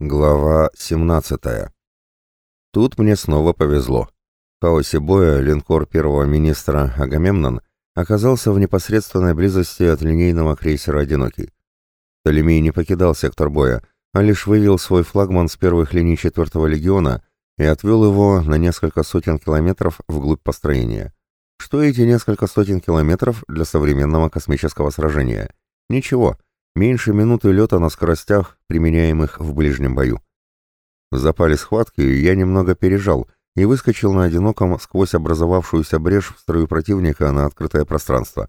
Глава 17. Тут мне снова повезло. В хаосе боя линкор первого министра Агамемнон оказался в непосредственной близости от линейного крейсера «Одинокий». Толемей не покидал сектор боя, а лишь вывел свой флагман с первых линий 4-го легиона и отвел его на несколько сотен километров вглубь построения. Что эти несколько сотен километров для современного космического сражения? Ничего, Меньше минуты лета на скоростях, применяемых в ближнем бою. В запале схватки я немного пережал и выскочил на одиноком сквозь образовавшуюся брешь в строю противника на открытое пространство.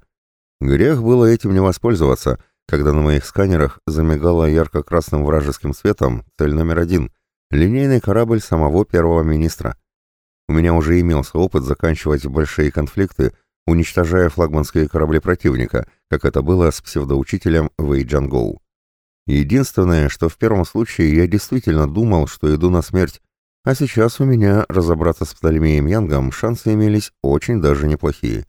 Грех было этим не воспользоваться, когда на моих сканерах замигала ярко-красным вражеским светом цель номер один — линейный корабль самого первого министра. У меня уже имелся опыт заканчивать большие конфликты, уничтожая флагманские корабли противника, как это было с псевдоучителем Вэй Джангоу. Единственное, что в первом случае я действительно думал, что иду на смерть, а сейчас у меня разобраться с Птолемеем Янгом шансы имелись очень даже неплохие.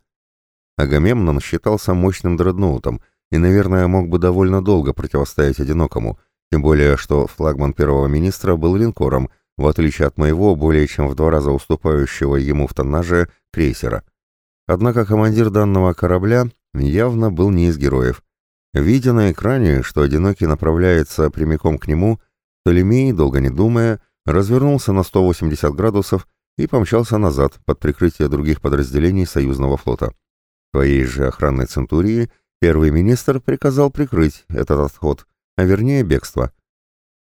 Агамемнон считался мощным дредноутом и, наверное, мог бы довольно долго противостоять одинокому, тем более, что флагман первого министра был линкором, в отличие от моего, более чем в два раза уступающего ему в тоннаже, крейсера. Однако командир данного корабля явно был не из героев. Видя на экране, что одинокий направляется прямиком к нему, Толемей, долго не думая, развернулся на 180 градусов и помчался назад под прикрытие других подразделений союзного флота. Своей же охранной центурии первый министр приказал прикрыть этот отход, а вернее бегство.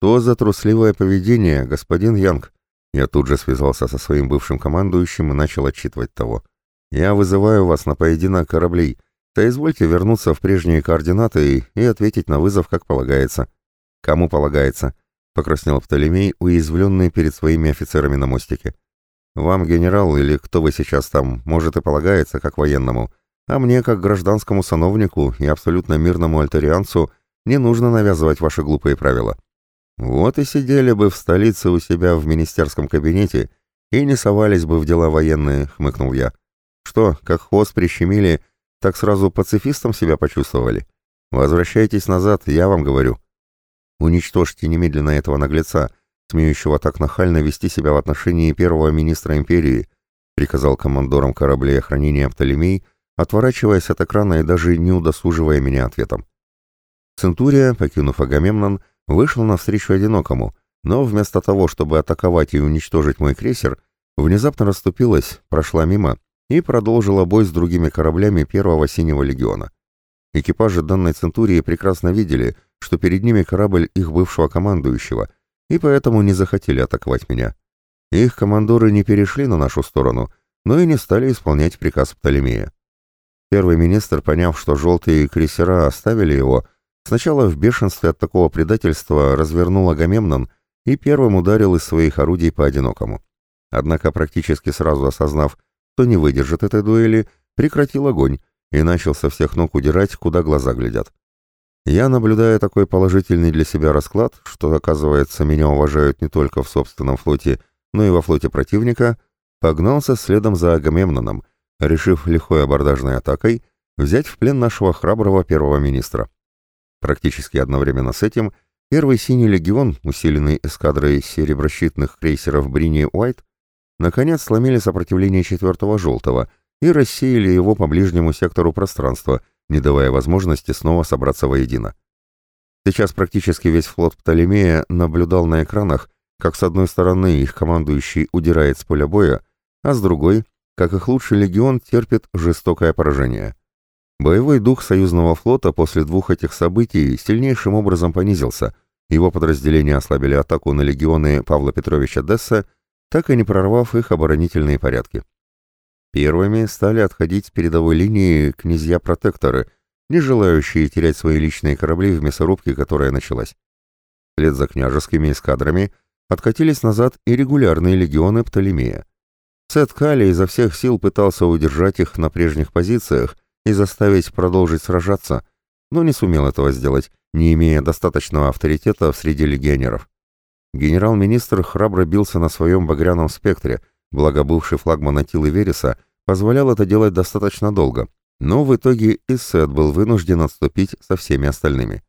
То за трусливое поведение, господин Янг. Я тут же связался со своим бывшим командующим и начал отчитывать того. Я вызываю вас на поединок кораблей. Соизвольте вернуться в прежние координаты и ответить на вызов, как полагается. Кому полагается? Покраснел Птолемей, уязвленный перед своими офицерами на мостике. Вам, генерал, или кто вы сейчас там, может и полагается, как военному, а мне, как гражданскому сановнику и абсолютно мирному альтерианцу, не нужно навязывать ваши глупые правила. Вот и сидели бы в столице у себя в министерском кабинете и не совались бы в дела военные, хмыкнул я. Что, как хвост прищемили, так сразу пацифистом себя почувствовали? Возвращайтесь назад, я вам говорю. Уничтожьте немедленно этого наглеца, смеющего так нахально вести себя в отношении первого министра империи, приказал командорам кораблей охранения Птолемей, отворачиваясь от экрана и даже не удосуживая меня ответом. Центурия, покинув Агамемнон, вышел навстречу одинокому, но вместо того, чтобы атаковать и уничтожить мой крейсер, внезапно расступилась, прошла мимо и продолжила бой с другими кораблями первого синего легиона. Экипажи данной центурии прекрасно видели, что перед ними корабль их бывшего командующего, и поэтому не захотели атаковать меня. Их командоры не перешли на нашу сторону, но и не стали исполнять приказ Птолемея. Первый министр, поняв, что желтые крейсера оставили его, сначала в бешенстве от такого предательства развернул Агамемнон и первым ударил из своих орудий по одинокому. Однако, практически сразу осознав, кто не выдержит этой дуэли, прекратил огонь и начал со всех ног удирать, куда глаза глядят. Я, наблюдая такой положительный для себя расклад, что, оказывается, меня уважают не только в собственном флоте, но и во флоте противника, погнался следом за Агамемноном, решив лихой абордажной атакой взять в плен нашего храброго первого министра. Практически одновременно с этим первый синий легион, усиленный эскадрой сереброщитных крейсеров Брини Уайт, наконец сломили сопротивление четвертого желтого и рассеяли его по ближнему сектору пространства, не давая возможности снова собраться воедино. Сейчас практически весь флот Птолемея наблюдал на экранах, как с одной стороны их командующий удирает с поля боя, а с другой, как их лучший легион терпит жестокое поражение. Боевой дух союзного флота после двух этих событий сильнейшим образом понизился, его подразделения ослабили атаку на легионы Павла Петровича Десса так и не прорвав их оборонительные порядки. Первыми стали отходить с передовой линии князья-протекторы, не желающие терять свои личные корабли в мясорубке, которая началась. Вслед за княжескими эскадрами откатились назад и регулярные легионы Птолемея. Сет Кали изо всех сил пытался удержать их на прежних позициях и заставить продолжить сражаться, но не сумел этого сделать, не имея достаточного авторитета в среде легионеров. Генерал-министр храбро бился на своем багряном спектре, благо бывший флагман Атилы Вереса позволял это делать достаточно долго, но в итоге Иссет был вынужден отступить со всеми остальными.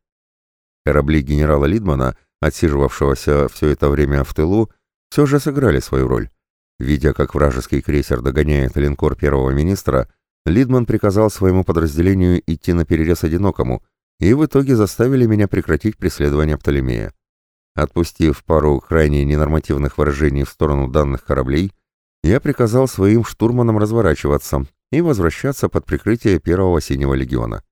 Корабли генерала Лидмана отсиживавшегося все это время в тылу, все же сыграли свою роль. Видя, как вражеский крейсер догоняет линкор первого министра, Лидман приказал своему подразделению идти на перерез одинокому, и в итоге заставили меня прекратить преследование Птолемея. Отпустив пару крайне ненормативных выражений в сторону данных кораблей, я приказал своим штурманам разворачиваться и возвращаться под прикрытие первого синего легиона.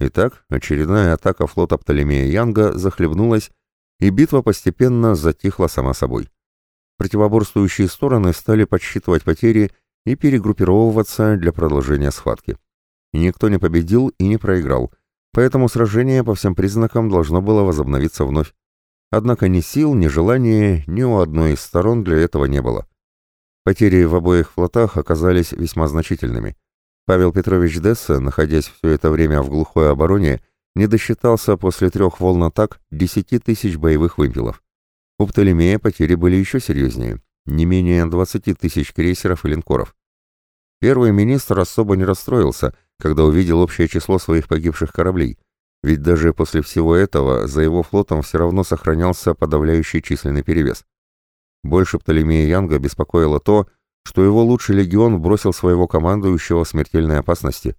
Итак, очередная атака флота Птолемея Янга захлебнулась, и битва постепенно затихла сама собой. Противоборствующие стороны стали подсчитывать потери и перегруппировываться для продолжения схватки. Никто не победил и не проиграл, поэтому сражение по всем признакам должно было возобновиться вновь. Однако ни сил, ни желания ни у одной из сторон для этого не было. Потери в обоих флотах оказались весьма значительными. Павел Петрович Десса, находясь все это время в глухой обороне, не досчитался после трех волн атак 10 тысяч боевых вымпелов. У Птолемея потери были еще серьезнее, не менее 20 тысяч крейсеров и линкоров. Первый министр особо не расстроился, когда увидел общее число своих погибших кораблей, ведь даже после всего этого за его флотом все равно сохранялся подавляющий численный перевес. Больше Птолемея Янга беспокоило то, что его лучший легион бросил своего командующего в смертельной опасности.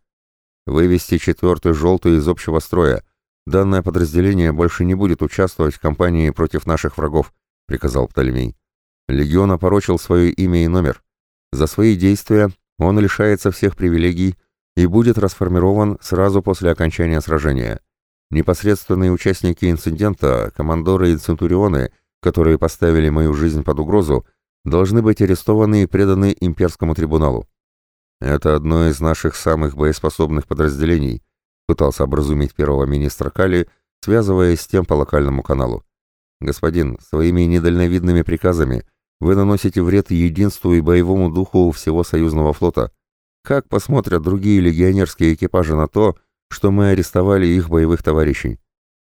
Вывести четвертый желтый из общего строя. Данное подразделение больше не будет участвовать в кампании против наших врагов, приказал Птолемей. Легион опорочил свое имя и номер. За свои действия он лишается всех привилегий и будет расформирован сразу после окончания сражения. Непосредственные участники инцидента, командоры и центурионы, которые поставили мою жизнь под угрозу, должны быть арестованы и преданы имперскому трибуналу. Это одно из наших самых боеспособных подразделений, пытался образумить первого министра Кали, связываясь с тем по локальному каналу. Господин, своими недальновидными приказами вы наносите вред единству и боевому духу всего союзного флота. Как посмотрят другие легионерские экипажи на то, что мы арестовали их боевых товарищей?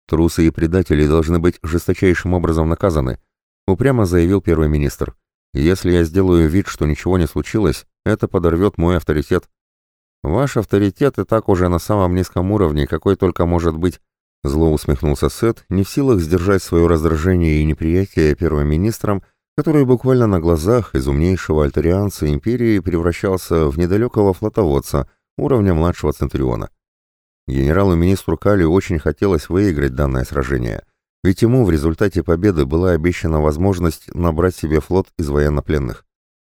Трусы и предатели должны быть жесточайшим образом наказаны, упрямо заявил первый министр. Если я сделаю вид, что ничего не случилось, это подорвет мой авторитет. Ваш авторитет и так уже на самом низком уровне, какой только может быть, зло усмехнулся Сет, не в силах сдержать свое раздражение и неприятие первым министром, который буквально на глазах из умнейшего альтерианца империи превращался в недалекого флотоводца уровня младшего Центуриона. Генералу-министру Кали очень хотелось выиграть данное сражение, ведь ему в результате победы была обещана возможность набрать себе флот из военнопленных.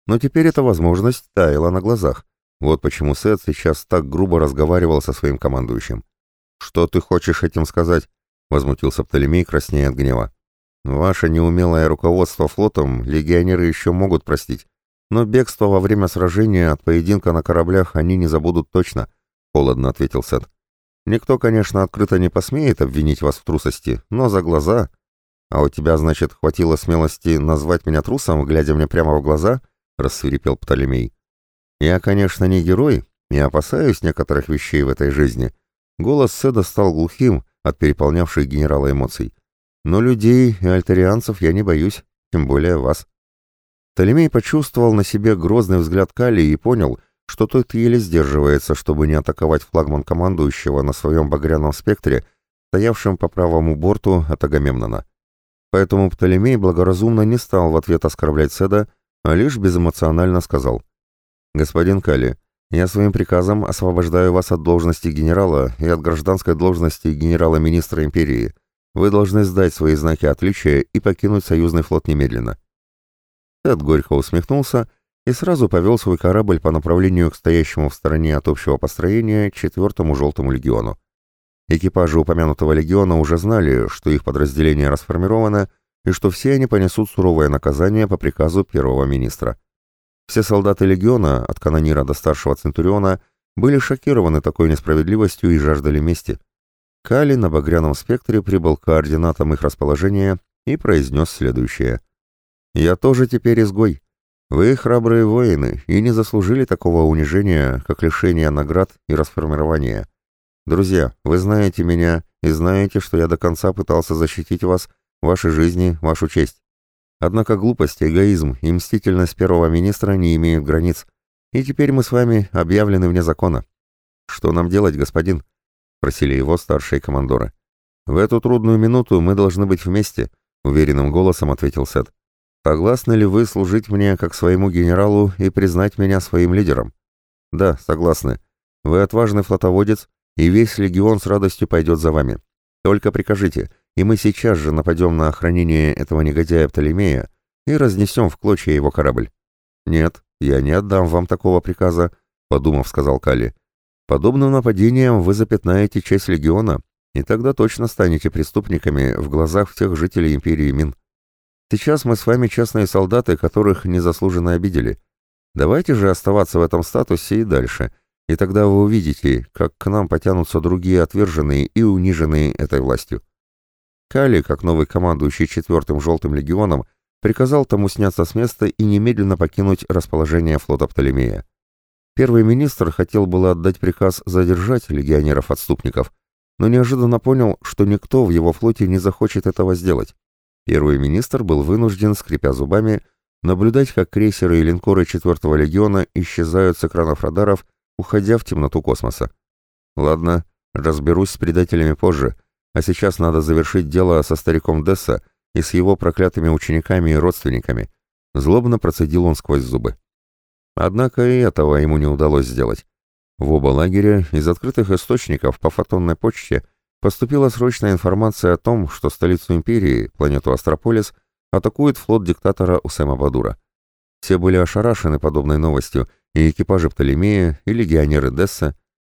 Но теперь эта возможность таяла на глазах. Вот почему Сет сейчас так грубо разговаривал со своим командующим. «Что ты хочешь этим сказать?» — возмутился Птолемей, краснея от гнева. «Ваше неумелое руководство флотом легионеры еще могут простить, но бегство во время сражения от поединка на кораблях они не забудут точно», — холодно ответил Сет. Никто, конечно, открыто не посмеет обвинить вас в трусости, но за глаза... А у тебя, значит, хватило смелости назвать меня трусом, глядя мне прямо в глаза? Рассверепел Птолемей. Я, конечно, не герой, не опасаюсь некоторых вещей в этой жизни. Голос Седа стал глухим от переполнявших генерала эмоций. Но людей и альтерианцев я не боюсь, тем более вас. Птолемей почувствовал на себе грозный взгляд Кали и понял, что тот еле сдерживается, чтобы не атаковать флагман командующего на своем багряном спектре, стоявшем по правому борту от Агамемнона. Поэтому Птолемей благоразумно не стал в ответ оскорблять Седа, а лишь безэмоционально сказал «Господин Кали, я своим приказом освобождаю вас от должности генерала и от гражданской должности генерала-министра империи. Вы должны сдать свои знаки отличия и покинуть союзный флот немедленно». Сед горько усмехнулся и сразу повел свой корабль по направлению к стоящему в стороне от общего построения четвертому желтому легиону. Экипажи упомянутого легиона уже знали, что их подразделение расформировано и что все они понесут суровое наказание по приказу первого министра. Все солдаты легиона, от канонира до старшего центуриона, были шокированы такой несправедливостью и жаждали мести. Кали на багряном спектре прибыл к координатам их расположения и произнес следующее. «Я тоже теперь изгой. Вы храбрые воины и не заслужили такого унижения, как лишение наград и расформирования. Друзья, вы знаете меня и знаете, что я до конца пытался защитить вас, ваши жизни, вашу честь. Однако глупость, эгоизм и мстительность первого министра не имеют границ, и теперь мы с вами объявлены вне закона. Что нам делать, господин? Просили его старшие командоры. «В эту трудную минуту мы должны быть вместе», — уверенным голосом ответил Сет. «Согласны ли вы служить мне как своему генералу и признать меня своим лидером?» «Да, согласны. Вы отважный флотоводец, и весь легион с радостью пойдет за вами. Только прикажите, и мы сейчас же нападем на охранение этого негодяя Птолемея и разнесем в клочья его корабль». «Нет, я не отдам вам такого приказа», — подумав, сказал Кали. «Подобным нападением вы запятнаете честь легиона, и тогда точно станете преступниками в глазах всех жителей империи Мин. Сейчас мы с вами честные солдаты, которых незаслуженно обидели. Давайте же оставаться в этом статусе и дальше, и тогда вы увидите, как к нам потянутся другие отверженные и униженные этой властью». Кали, как новый командующий четвертым желтым легионом, приказал тому сняться с места и немедленно покинуть расположение флота Птолемея. Первый министр хотел было отдать приказ задержать легионеров-отступников, но неожиданно понял, что никто в его флоте не захочет этого сделать. Первый министр был вынужден, скрипя зубами, наблюдать, как крейсеры и линкоры 4-го легиона исчезают с экранов радаров, уходя в темноту космоса. Ладно, разберусь с предателями позже, а сейчас надо завершить дело со стариком Десса и с его проклятыми учениками и родственниками. Злобно процедил он сквозь зубы. Однако и этого ему не удалось сделать. В оба лагеря из открытых источников по фотонной почте поступила срочная информация о том, что столицу империи, планету Астрополис, атакует флот диктатора Усема Бадура. Все были ошарашены подобной новостью, и экипажи Птолемея, и легионеры Десса.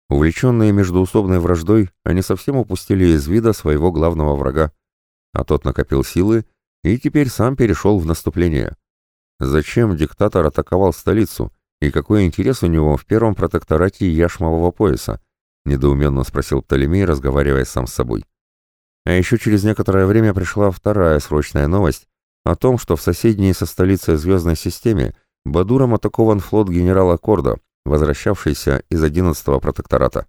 Увлеченные междуусобной враждой, они совсем упустили из вида своего главного врага а тот накопил силы и теперь сам перешел в наступление. Зачем диктатор атаковал столицу, и какой интерес у него в первом протекторате Яшмового пояса? Недоуменно спросил Птолемей, разговаривая сам с собой. А еще через некоторое время пришла вторая срочная новость о том, что в соседней со столицей звездной системе Бадуром атакован флот генерала Корда, возвращавшийся из 11-го протектората.